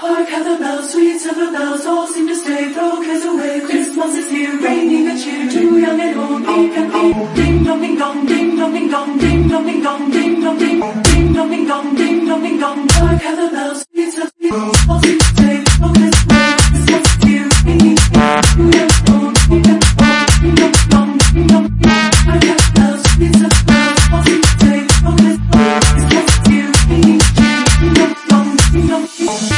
Hark how the bells, sweet silver bells, all seem to stay, throw cares away. Christmas is here, bringing good cheer to young and old, meek and meek. Ding dong ding dong, ding dong ding dong, ding dong ding dong, ding dong ding, dong ding dong, ding dong ding dong. Hark how the bells, sweet silver bells, all seem to stay, throw cares away. Christmas is here, bringing good cheer to young and old, meek and. Ding dong ding dong, ding dong ding dong. Hark how the bells, sweet silver bells, all seem to stay, throw cares away. Christmas ding dong ding dong.